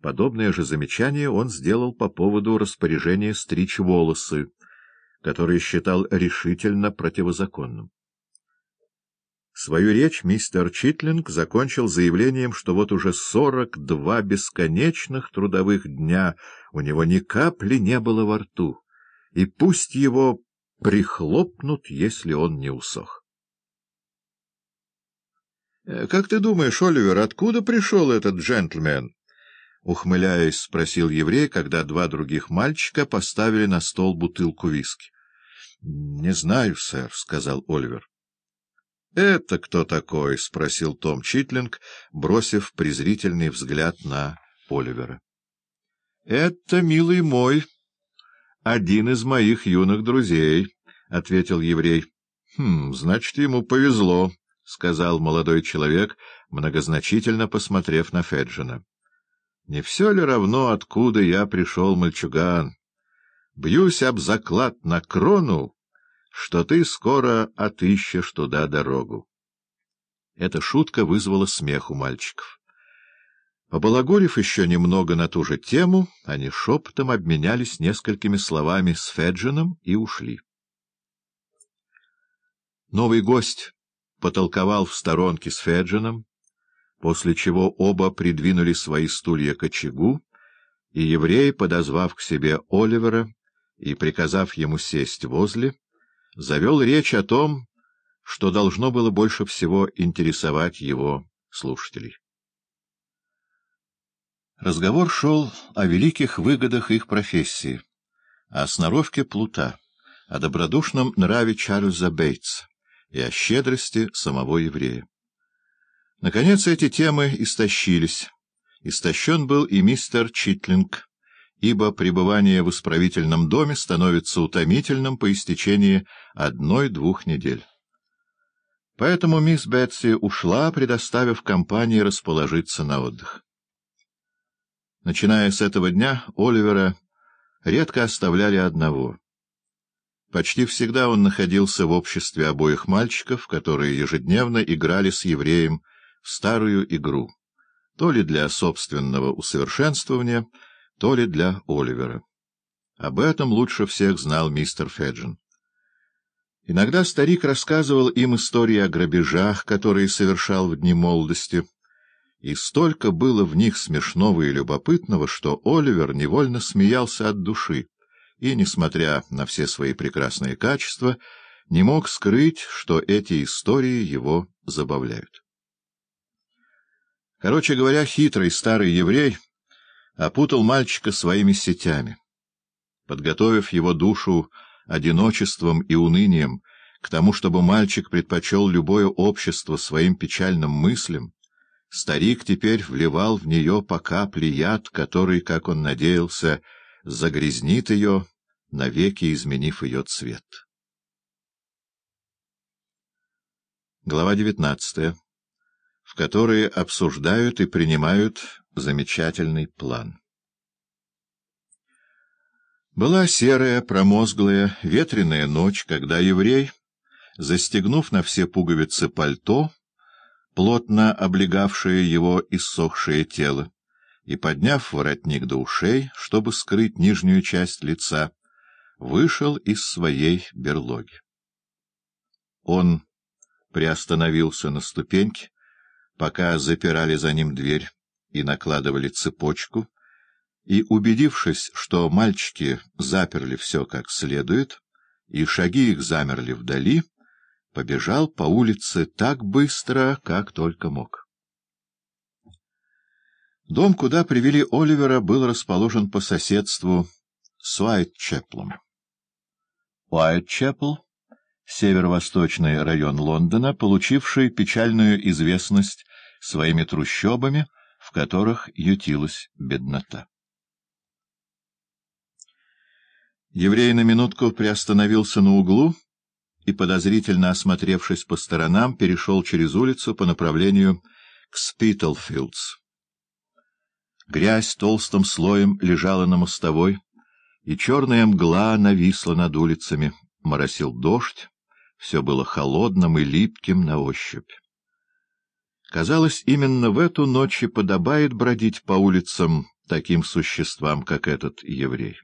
Подобное же замечание он сделал по поводу распоряжения стричь волосы, которое считал решительно противозаконным. Свою речь мистер Читлинг закончил заявлением, что вот уже сорок два бесконечных трудовых дня у него ни капли не было во рту, и пусть его прихлопнут, если он не усох. «Э, — Как ты думаешь, Оливер, откуда пришел этот джентльмен? — ухмыляясь, спросил еврей, когда два других мальчика поставили на стол бутылку виски. — Не знаю, сэр, — сказал Оливер. — Это кто такой? — спросил Том Читлинг, бросив презрительный взгляд на Оливера. — Это, милый мой, один из моих юных друзей, — ответил еврей. — Хм, значит, ему повезло, — сказал молодой человек, многозначительно посмотрев на Феджина. — Не все ли равно, откуда я пришел, мальчуган? Бьюсь об заклад на крону, что ты скоро отыщешь туда дорогу. Эта шутка вызвала смех у мальчиков. Побалагурив еще немного на ту же тему, они шепотом обменялись несколькими словами с Феджином и ушли. Новый гость потолковал в сторонке с Феджином, после чего оба придвинули свои стулья к очагу, и еврей, подозвав к себе Оливера и приказав ему сесть возле, завел речь о том, что должно было больше всего интересовать его слушателей. Разговор шел о великих выгодах их профессии, о сноровке плута, о добродушном нраве Чарльза Бейтса и о щедрости самого еврея. Наконец эти темы истощились. Истощен был и мистер Читлинг, ибо пребывание в исправительном доме становится утомительным по истечении одной-двух недель. Поэтому мисс Бетси ушла, предоставив компании расположиться на отдых. Начиная с этого дня, Оливера редко оставляли одного. Почти всегда он находился в обществе обоих мальчиков, которые ежедневно играли с евреем старую игру, то ли для собственного усовершенствования, то ли для Оливера. Об этом лучше всех знал мистер Феджин. Иногда старик рассказывал им истории о грабежах, которые совершал в дни молодости, и столько было в них смешного и любопытного, что Оливер невольно смеялся от души и, несмотря на все свои прекрасные качества, не мог скрыть, что эти истории его забавляют. Короче говоря, хитрый старый еврей опутал мальчика своими сетями, подготовив его душу одиночеством и унынием к тому, чтобы мальчик предпочел любое общество своим печальным мыслям, старик теперь вливал в нее по капле яд, который, как он надеялся, загрязнит ее, навеки изменив ее цвет. Глава девятнадцатая, в которой обсуждают и принимают замечательный план. Была серая, промозглая, ветреная ночь, когда еврей, застегнув на все пуговицы пальто, плотно облегавшее его иссохшее тело, и, подняв воротник до ушей, чтобы скрыть нижнюю часть лица, вышел из своей берлоги. Он приостановился на ступеньке, пока запирали за ним дверь и накладывали цепочку, и, убедившись, что мальчики заперли все как следует, и шаги их замерли вдали, побежал по улице так быстро, как только мог. Дом, куда привели Оливера, был расположен по соседству с Уайтчеплом. Уайтчепл — северо-восточный район Лондона, получивший печальную известность своими трущобами, в которых ютилась беднота. Еврей на минутку приостановился на углу и, подозрительно осмотревшись по сторонам, перешел через улицу по направлению к Спитлфилдс. Грязь толстым слоем лежала на мостовой, и черная мгла нависла над улицами, моросил дождь, все было холодным и липким на ощупь. Казалось, именно в эту ночь и подобает бродить по улицам таким существам, как этот еврей.